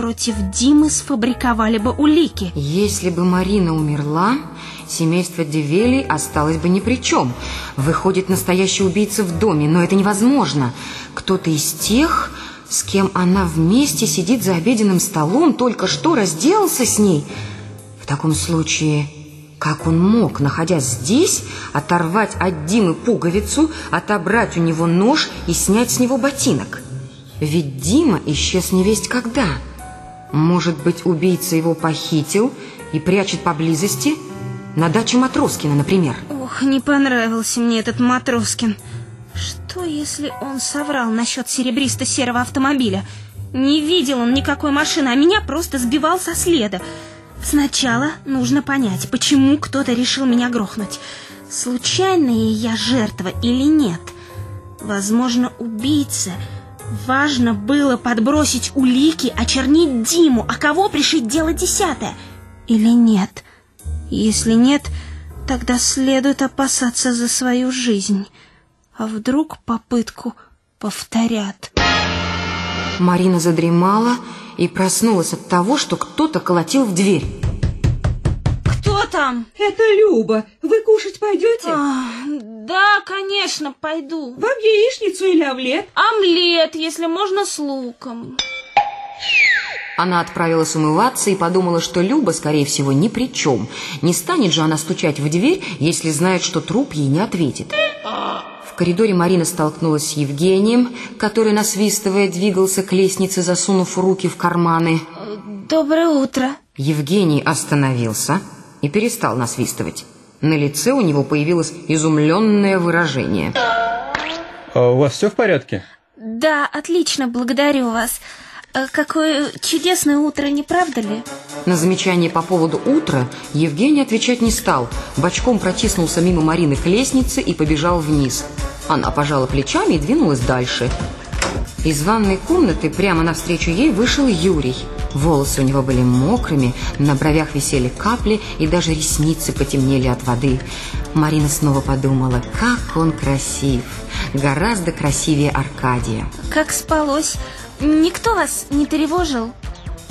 против Димы сфабриковали бы улики. Если бы Марина умерла, семейство Девелей осталось бы ни при чем. Выходит, настоящий убийца в доме, но это невозможно. Кто-то из тех, с кем она вместе сидит за обеденным столом, только что разделался с ней. В таком случае, как он мог, находясь здесь, оторвать от Димы пуговицу, отобрать у него нож и снять с него ботинок? Ведь Дима исчез не весть когда. Может быть, убийца его похитил и прячет поблизости? На даче Матроскина, например. Ох, не понравился мне этот Матроскин. Что, если он соврал насчет серебристо-серого автомобиля? Не видел он никакой машины, а меня просто сбивал со следа. Сначала нужно понять, почему кто-то решил меня грохнуть. Случайная я жертва или нет? Возможно, убийца Важно было подбросить улики, очернить Диму, а кого пришить дело десятое? Или нет? Если нет, тогда следует опасаться за свою жизнь. А вдруг попытку повторят? Марина задремала и проснулась от того, что кто-то колотил в дверь. Кто там? Это Люба. Вы кушать пойдете? А, да, конечно, пойду. Вам яичницу или омлет? Омлет, если можно, с луком. Она отправилась умываться и подумала, что Люба, скорее всего, ни при чем. Не станет же она стучать в дверь, если знает, что труп ей не ответит. В коридоре Марина столкнулась с Евгением, который, насвистывая, двигался к лестнице, засунув руки в карманы. Доброе утро. Евгений остановился и перестал насвистывать. На лице у него появилось изумленное выражение. А у вас все в порядке? Да, отлично, благодарю вас. Э, какое чудесное утро, не правда ли? На замечание по поводу утра Евгений отвечать не стал. Бочком протиснулся мимо Марины к лестнице и побежал вниз. Она пожала плечами и двинулась дальше. Из ванной комнаты прямо навстречу ей вышел Юрий. Волосы у него были мокрыми, на бровях висели капли, и даже ресницы потемнели от воды. Марина снова подумала, как он красив, гораздо красивее Аркадия. Как спалось? Никто вас не тревожил?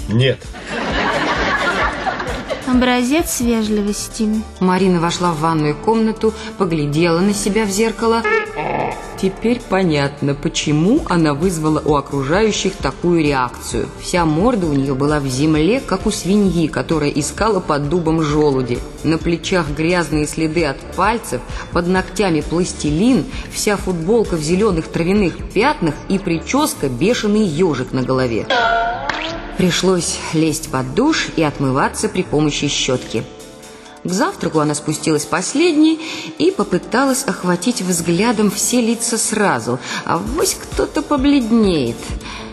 Нет. Образец вежливости. Марина вошла в ванную комнату, поглядела на себя в зеркало. Теперь понятно, почему она вызвала у окружающих такую реакцию. Вся морда у нее была в земле, как у свиньи, которая искала под дубом желуди. На плечах грязные следы от пальцев, под ногтями пластилин, вся футболка в зеленых травяных пятнах и прическа бешеный ежик на голове. Пришлось лезть под душ и отмываться при помощи щетки. К завтраку она спустилась последней и попыталась охватить взглядом все лица сразу, а вось кто-то побледнеет.